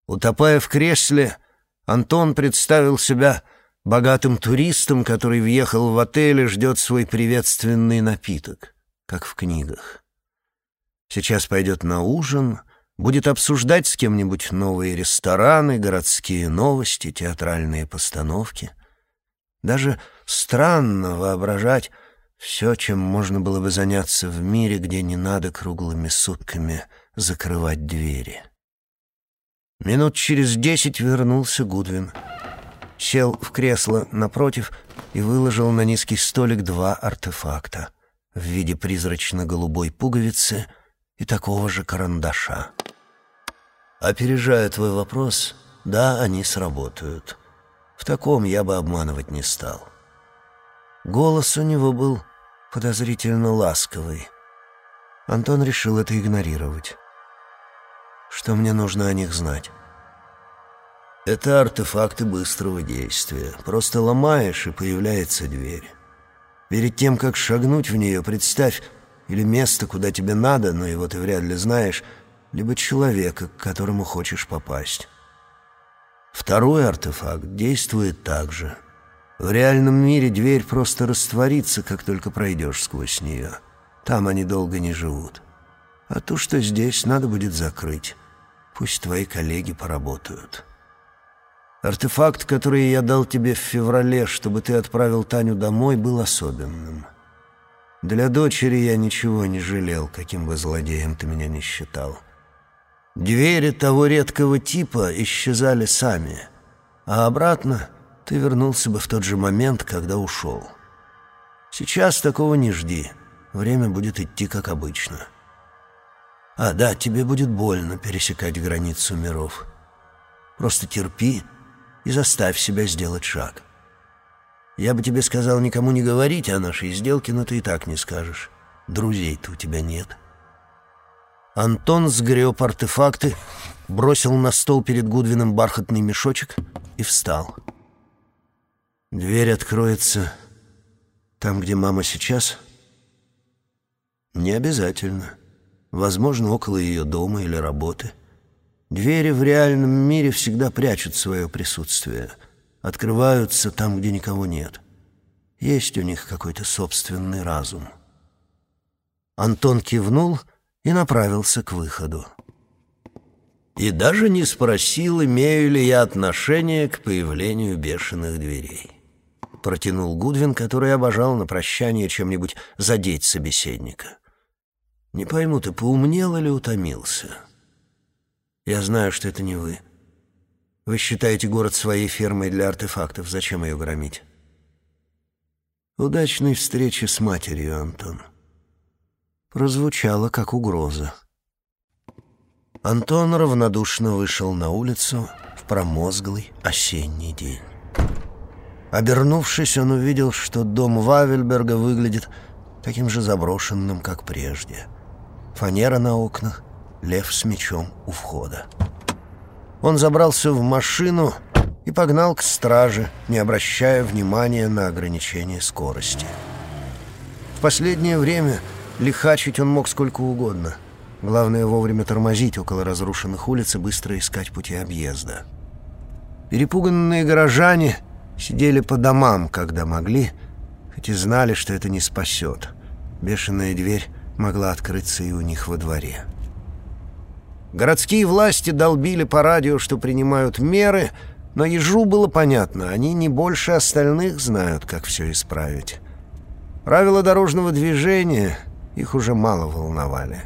Утопая в кресле, Антон представил себя — богатым туристом, который въехал в отель и ждет свой приветственный напиток, как в книгах. Сейчас пойдет на ужин, будет обсуждать с кем-нибудь новые рестораны, городские новости, театральные постановки. Даже странно воображать все, чем можно было бы заняться в мире, где не надо круглыми сутками закрывать двери. Минут через десять вернулся Гудвин — сел в кресло напротив и выложил на низкий столик два артефакта в виде призрачно-голубой пуговицы и такого же карандаша. Опережая твой вопрос, да, они сработают. В таком я бы обманывать не стал. Голос у него был подозрительно ласковый. Антон решил это игнорировать. Что мне нужно о них знать? Это артефакты быстрого действия. Просто ломаешь, и появляется дверь. Перед тем, как шагнуть в нее, представь или место, куда тебе надо, но его ты вряд ли знаешь, либо человека, к которому хочешь попасть. Второй артефакт действует так же. В реальном мире дверь просто растворится, как только пройдешь сквозь нее. Там они долго не живут. А то, что здесь, надо будет закрыть. Пусть твои коллеги поработают. Артефакт, который я дал тебе в феврале, чтобы ты отправил Таню домой, был особенным. Для дочери я ничего не жалел, каким бы злодеем ты меня не считал. Двери того редкого типа исчезали сами, а обратно ты вернулся бы в тот же момент, когда ушел. Сейчас такого не жди, время будет идти как обычно. А, да, тебе будет больно пересекать границу миров. Просто терпи и заставь себя сделать шаг. Я бы тебе сказал никому не говорить о нашей сделке, но ты и так не скажешь. Друзей-то у тебя нет». Антон сгреб артефакты, бросил на стол перед Гудвином бархатный мешочек и встал. «Дверь откроется там, где мама сейчас?» «Не обязательно. Возможно, около ее дома или работы. Двери в реальном мире всегда прячут свое присутствие, открываются там, где никого нет. Есть у них какой-то собственный разум». Антон кивнул — и направился к выходу. И даже не спросил, имею ли я отношение к появлению бешеных дверей. Протянул Гудвин, который обожал на прощание чем-нибудь задеть собеседника. «Не пойму, ты поумнел или утомился?» «Я знаю, что это не вы. Вы считаете город своей фермой для артефактов. Зачем ее громить?» «Удачной встречи с матерью, Антон» прозвучало как угроза. Антон равнодушно вышел на улицу в промозглый осенний день. Обернувшись, он увидел, что дом Вавельберга выглядит таким же заброшенным, как прежде. Фанера на окнах, лев с мечом у входа. Он забрался в машину и погнал к страже, не обращая внимания на ограничение скорости. В последнее время Лихачить он мог сколько угодно. Главное вовремя тормозить около разрушенных улиц и быстро искать пути объезда. Перепуганные горожане сидели по домам, когда могли, хоть и знали, что это не спасет. Бешеная дверь могла открыться и у них во дворе. Городские власти долбили по радио, что принимают меры, но ежу было понятно, они не больше остальных знают, как все исправить. Правила дорожного движения их уже мало волновали.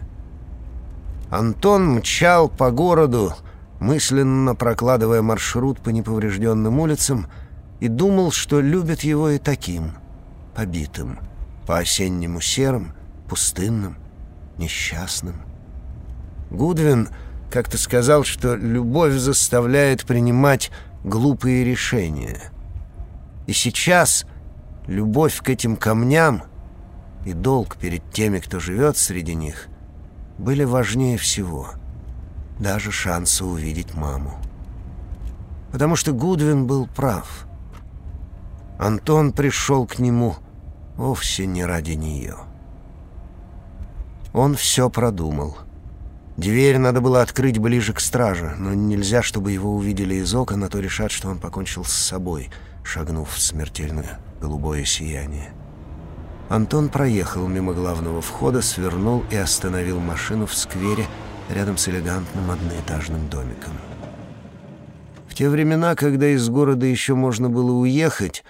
Антон мчал по городу, мысленно прокладывая маршрут по неповрежденным улицам, и думал, что любит его и таким, побитым, по-осеннему серым, пустынным, несчастным. Гудвин как-то сказал, что любовь заставляет принимать глупые решения. И сейчас любовь к этим камням — и долг перед теми, кто живет среди них, были важнее всего, даже шанса увидеть маму. Потому что Гудвин был прав. Антон пришел к нему вовсе не ради нее. Он все продумал. Дверь надо было открыть ближе к страже, но нельзя, чтобы его увидели из окон, а то решат, что он покончил с собой, шагнув в смертельное голубое сияние. Антон проехал мимо главного входа, свернул и остановил машину в сквере рядом с элегантным одноэтажным домиком. В те времена, когда из города еще можно было уехать,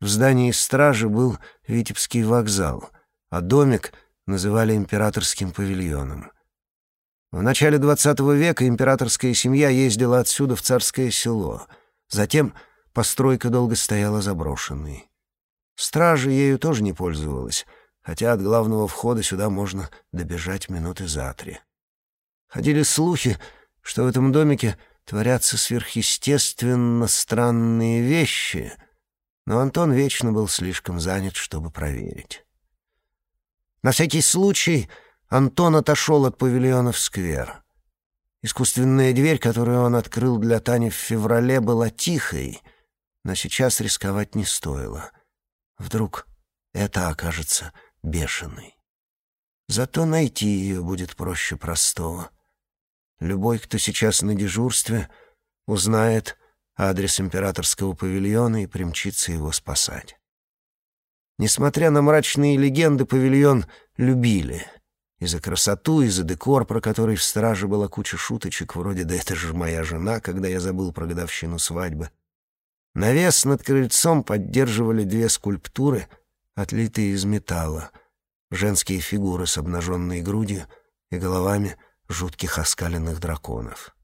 в здании стражи был Витебский вокзал, а домик называли императорским павильоном. В начале XX века императорская семья ездила отсюда в царское село. Затем постройка долго стояла заброшенной. Стража ею тоже не пользовалась, хотя от главного входа сюда можно добежать минуты за три. Ходили слухи, что в этом домике творятся сверхъестественно странные вещи, но Антон вечно был слишком занят, чтобы проверить. На всякий случай Антон отошел от павильона в сквер. Искусственная дверь, которую он открыл для Тани в феврале, была тихой, но сейчас рисковать не стоило. Вдруг это окажется бешеной. Зато найти ее будет проще простого. Любой, кто сейчас на дежурстве, узнает адрес императорского павильона и примчится его спасать. Несмотря на мрачные легенды, павильон любили. И за красоту, и за декор, про который в страже была куча шуточек, вроде «да это же моя жена», когда я забыл про годовщину свадьбы. Навес над крыльцом поддерживали две скульптуры, отлитые из металла, женские фигуры с обнаженной грудью и головами жутких оскаленных драконов.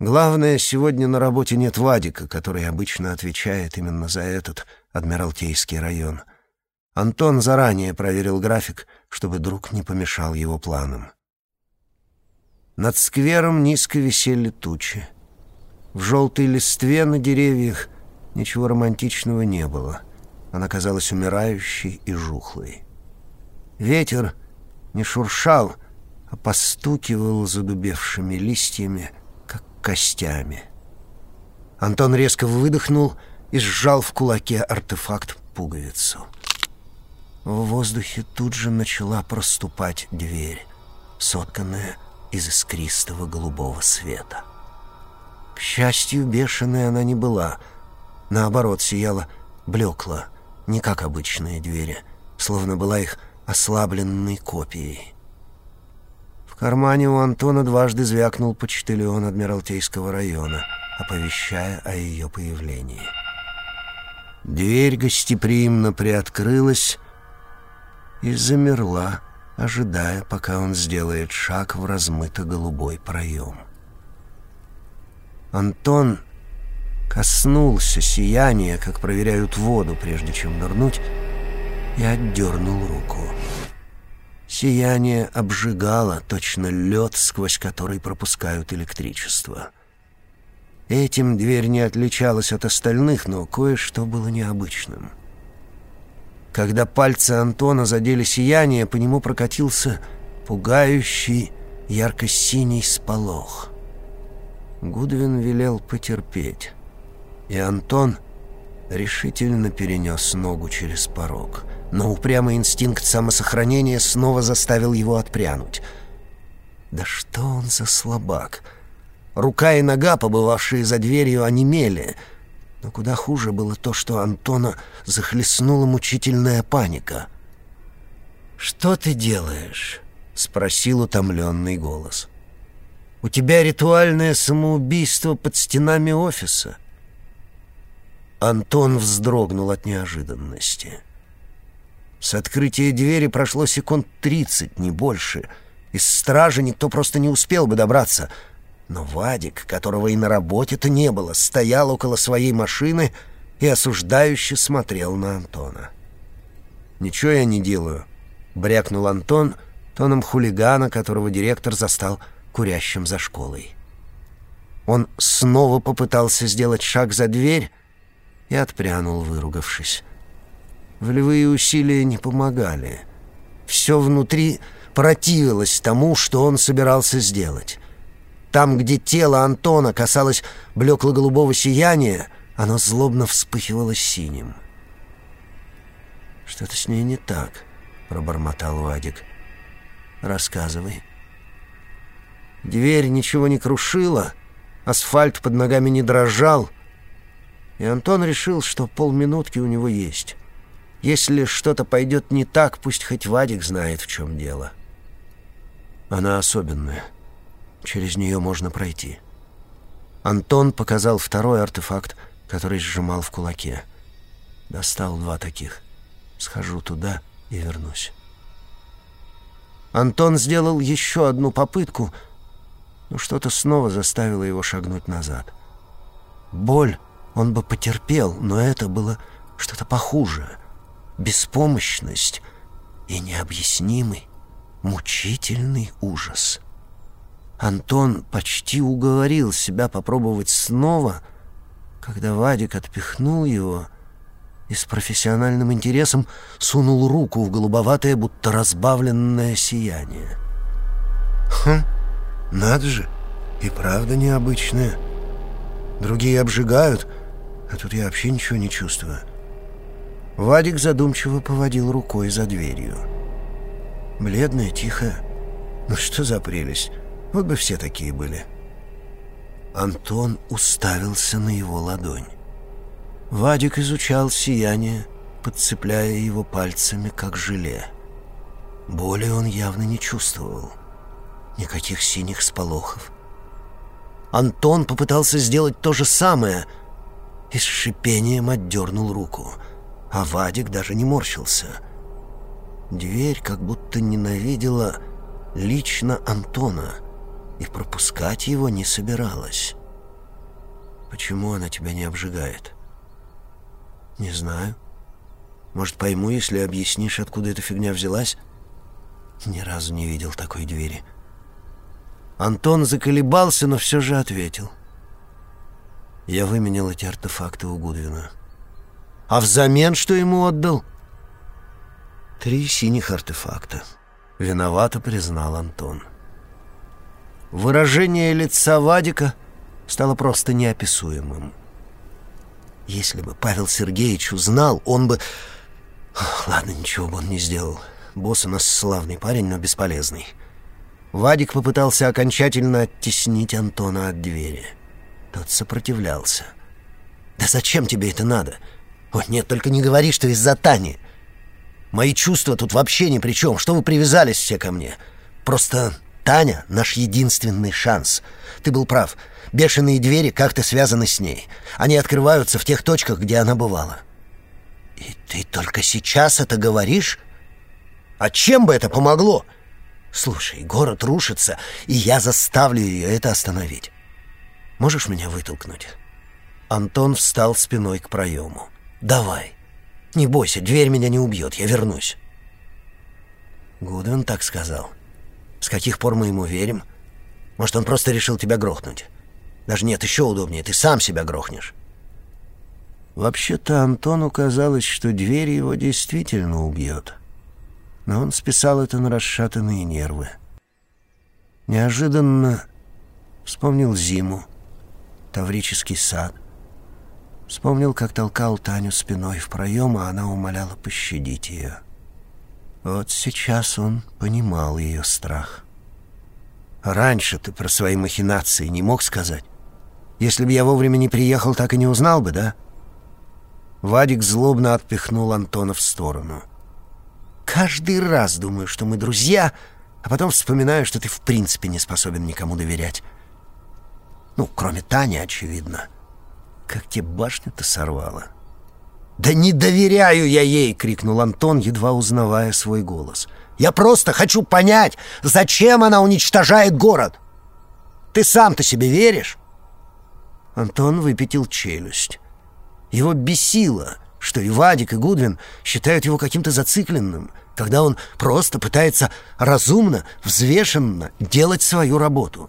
Главное, сегодня на работе нет Вадика, который обычно отвечает именно за этот Адмиралтейский район. Антон заранее проверил график, чтобы друг не помешал его планам. Над сквером низко висели тучи. В желтой листве на деревьях ничего романтичного не было. Она казалась умирающей и жухлой. Ветер не шуршал, а постукивал задубевшими листьями, как костями. Антон резко выдохнул и сжал в кулаке артефакт пуговицу. В воздухе тут же начала проступать дверь, сотканная из искристого голубого света. К счастью, бешеной она не была. Наоборот, сияла блекла, не как обычные двери, словно была их ослабленной копией. В кармане у Антона дважды звякнул почтальон Адмиралтейского района, оповещая о ее появлении. Дверь гостеприимно приоткрылась и замерла, ожидая, пока он сделает шаг в размыто-голубой проем. Антон коснулся сияния, как проверяют воду, прежде чем нырнуть, и отдернул руку. Сияние обжигало точно лед, сквозь который пропускают электричество. Этим дверь не отличалась от остальных, но кое-что было необычным. Когда пальцы Антона задели сияние, по нему прокатился пугающий ярко-синий сполох. Гудвин велел потерпеть, и Антон решительно перенес ногу через порог — но упрямый инстинкт самосохранения снова заставил его отпрянуть. Да что он за слабак? Рука и нога, побывавшие за дверью, онемели. Но куда хуже было то, что Антона захлестнула мучительная паника. «Что ты делаешь?» — спросил утомленный голос. «У тебя ритуальное самоубийство под стенами офиса». Антон вздрогнул от неожиданности. С открытия двери прошло секунд тридцать, не больше. Из стражи никто просто не успел бы добраться. Но Вадик, которого и на работе-то не было, стоял около своей машины и осуждающе смотрел на Антона. «Ничего я не делаю», — брякнул Антон тоном хулигана, которого директор застал курящим за школой. Он снова попытался сделать шаг за дверь и отпрянул, выругавшись. Волевые усилия не помогали. Все внутри противилось тому, что он собирался сделать. Там, где тело Антона касалось блекло-голубого сияния, оно злобно вспыхивало синим. «Что-то с ней не так», — пробормотал Вадик. «Рассказывай». Дверь ничего не крушила, асфальт под ногами не дрожал, и Антон решил, что полминутки у него есть. Если что-то пойдет не так, пусть хоть Вадик знает, в чем дело. Она особенная. Через нее можно пройти. Антон показал второй артефакт, который сжимал в кулаке. Достал два таких. Схожу туда и вернусь. Антон сделал еще одну попытку, но что-то снова заставило его шагнуть назад. Боль он бы потерпел, но это было что-то похуже. Беспомощность и необъяснимый, мучительный ужас. Антон почти уговорил себя попробовать снова, когда Вадик отпихнул его и с профессиональным интересом сунул руку в голубоватое, будто разбавленное сияние. «Хм, надо же, и правда необычное. Другие обжигают, а тут я вообще ничего не чувствую». Вадик задумчиво поводил рукой за дверью. Бледная, тихая. Ну что за прелесть? Вот бы все такие были. Антон уставился на его ладонь. Вадик изучал сияние, подцепляя его пальцами, как желе. Боли он явно не чувствовал. Никаких синих сполохов. Антон попытался сделать то же самое и с шипением отдернул руку, а Вадик даже не морщился. Дверь как будто ненавидела лично Антона и пропускать его не собиралась. «Почему она тебя не обжигает?» «Не знаю. Может, пойму, если объяснишь, откуда эта фигня взялась?» Ни разу не видел такой двери. Антон заколебался, но все же ответил. Я выменял эти артефакты у Гудвина. А взамен что ему отдал? Три синих артефакта. Виновато признал Антон. Выражение лица Вадика стало просто неописуемым. Если бы Павел Сергеевич узнал, он бы... Ладно, ничего бы он не сделал. Босс у нас славный парень, но бесполезный. Вадик попытался окончательно оттеснить Антона от двери. Тот сопротивлялся. «Да зачем тебе это надо? О, нет, только не говори, что из-за Тани. Мои чувства тут вообще ни при чем. Что вы привязались все ко мне? Просто Таня — наш единственный шанс. Ты был прав. Бешеные двери как-то связаны с ней. Они открываются в тех точках, где она бывала. И ты только сейчас это говоришь? А чем бы это помогло? Слушай, город рушится, и я заставлю ее это остановить. Можешь меня вытолкнуть? Антон встал спиной к проему. Давай. Не бойся, дверь меня не убьет, я вернусь. Гудвин так сказал. С каких пор мы ему верим? Может, он просто решил тебя грохнуть? Даже нет, еще удобнее, ты сам себя грохнешь. Вообще-то Антону казалось, что дверь его действительно убьет. Но он списал это на расшатанные нервы. Неожиданно вспомнил зиму, Таврический сад. Вспомнил, как толкал Таню спиной в проем, а она умоляла пощадить ее. Вот сейчас он понимал ее страх. «Раньше ты про свои махинации не мог сказать?» Если бы я вовремя не приехал, так и не узнал бы, да?» Вадик злобно отпихнул Антона в сторону. «Каждый раз думаю, что мы друзья, а потом вспоминаю, что ты в принципе не способен никому доверять. Ну, кроме Тани, очевидно. Как тебе башню-то сорвало?» «Да не доверяю я ей!» — крикнул Антон, едва узнавая свой голос. «Я просто хочу понять, зачем она уничтожает город! Ты сам-то себе веришь?» Антон выпятил челюсть. Его бесило, что и Вадик, и Гудвин считают его каким-то зацикленным, когда он просто пытается разумно, взвешенно делать свою работу.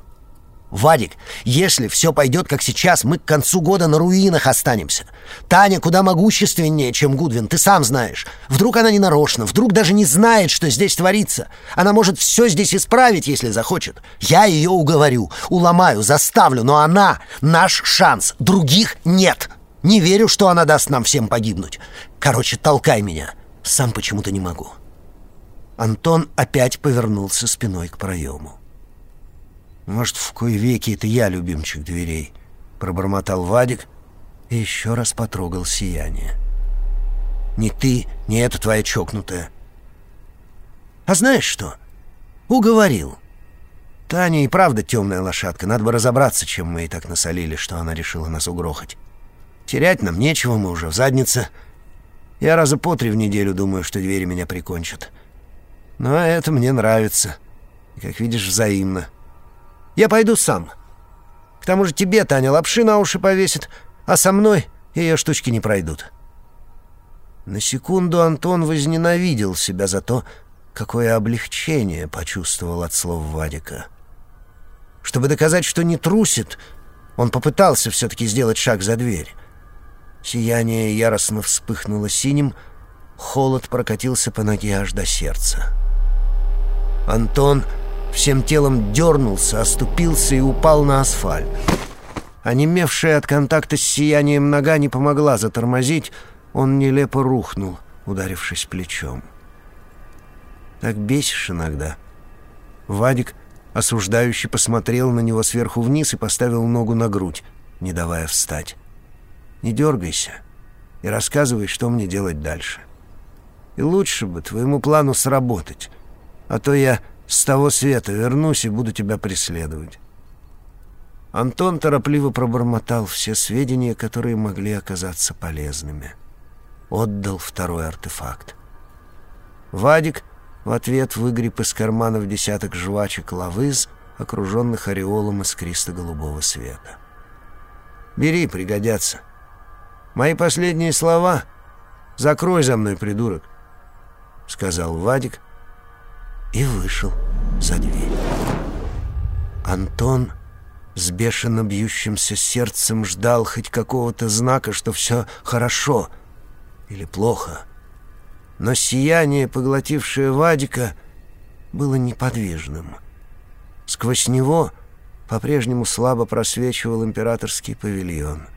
«Вадик, если все пойдет как сейчас, мы к концу года на руинах останемся. Таня куда могущественнее, чем Гудвин, ты сам знаешь. Вдруг она не вдруг даже не знает, что здесь творится. Она может все здесь исправить, если захочет. Я ее уговорю, уломаю, заставлю, но она — наш шанс, других нет. Не верю, что она даст нам всем погибнуть. Короче, толкай меня. Сам почему-то не могу». Антон опять повернулся спиной к проему. Может, в кое веки это я любимчик дверей?» Пробормотал Вадик и еще раз потрогал сияние. «Не ты, не эта твоя чокнутая». «А знаешь что? Уговорил. Таня и правда темная лошадка. Надо бы разобраться, чем мы и так насолили, что она решила нас угрохать. Терять нам нечего, мы уже в заднице. Я раза по три в неделю думаю, что двери меня прикончат. Но это мне нравится. И, как видишь, взаимно». Я пойду сам. К тому же тебе Таня лапши на уши повесит, а со мной ее штучки не пройдут. На секунду Антон возненавидел себя за то, какое облегчение почувствовал от слов Вадика. Чтобы доказать, что не трусит, он попытался все-таки сделать шаг за дверь. Сияние яростно вспыхнуло синим, холод прокатился по ноге аж до сердца. Антон всем телом дернулся, оступился и упал на асфальт. Онемевшая от контакта с сиянием нога не помогла затормозить, он нелепо рухнул, ударившись плечом. Так бесишь иногда. Вадик осуждающий посмотрел на него сверху вниз и поставил ногу на грудь, не давая встать. «Не дергайся и рассказывай, что мне делать дальше. И лучше бы твоему плану сработать, а то я с того света вернусь и буду тебя преследовать». Антон торопливо пробормотал все сведения, которые могли оказаться полезными. Отдал второй артефакт. Вадик в ответ выгреб из карманов десяток жвачек лавыз, окруженных ореолом искристо-голубого света. «Бери, пригодятся. Мои последние слова — закрой за мной, придурок», — сказал Вадик и вышел за дверь. Антон с бешено бьющимся сердцем ждал хоть какого-то знака, что все хорошо или плохо — но сияние, поглотившее Вадика, было неподвижным. Сквозь него по-прежнему слабо просвечивал императорский павильон.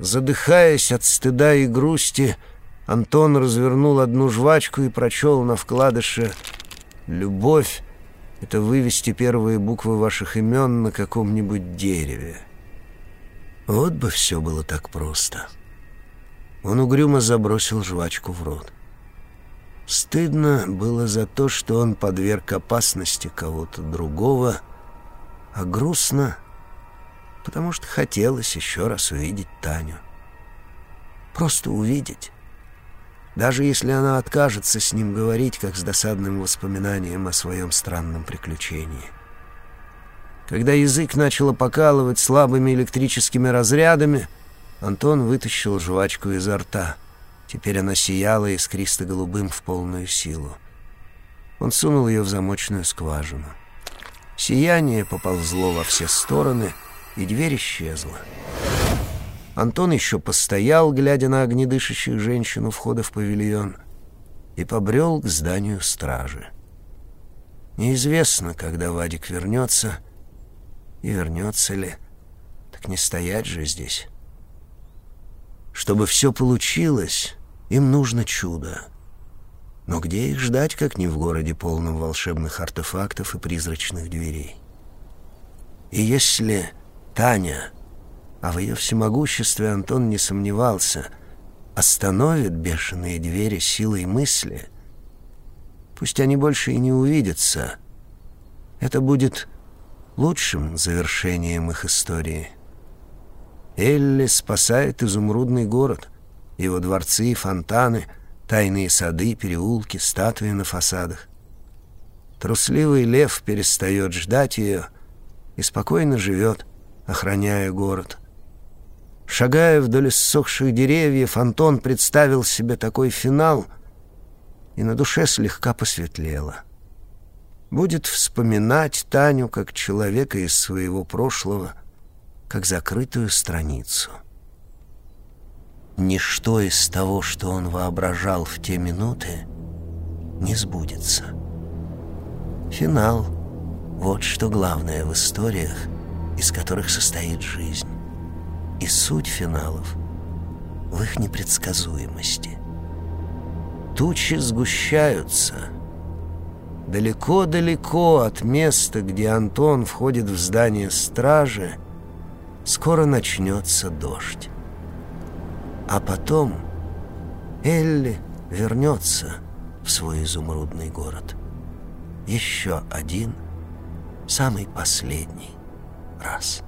Задыхаясь от стыда и грусти, Антон развернул одну жвачку и прочел на вкладыше «Любовь — это вывести первые буквы ваших имен на каком-нибудь дереве». Вот бы все было так просто. Он угрюмо забросил жвачку в рот. Стыдно было за то, что он подверг опасности кого-то другого, а грустно, потому что хотелось еще раз увидеть Таню. Просто увидеть. Даже если она откажется с ним говорить, как с досадным воспоминанием о своем странном приключении. Когда язык начал покалывать слабыми электрическими разрядами, Антон вытащил жвачку изо рта — Теперь она сияла искристо-голубым в полную силу. Он сунул ее в замочную скважину. Сияние поползло во все стороны, и дверь исчезла. Антон еще постоял, глядя на огнедышащих женщин у входа в павильон, и побрел к зданию стражи. Неизвестно, когда Вадик вернется, и вернется ли. Так не стоять же здесь. Чтобы все получилось, им нужно чудо. Но где их ждать, как не в городе, полном волшебных артефактов и призрачных дверей? И если Таня, а в ее всемогуществе Антон не сомневался, остановит бешеные двери силой мысли, пусть они больше и не увидятся, это будет лучшим завершением их истории. Элли спасает изумрудный город — его дворцы, фонтаны, тайные сады, переулки, статуи на фасадах. Трусливый лев перестает ждать ее и спокойно живет, охраняя город. Шагая вдоль иссохших деревьев, Антон представил себе такой финал, и на душе слегка посветлело. Будет вспоминать Таню как человека из своего прошлого, как закрытую страницу. Ничто из того, что он воображал в те минуты, не сбудется. Финал — вот что главное в историях, из которых состоит жизнь. И суть финалов в их непредсказуемости. Тучи сгущаются. Далеко-далеко от места, где Антон входит в здание стражи, скоро начнется дождь. А потом Элли вернется в свой изумрудный город. Еще один, самый последний раз.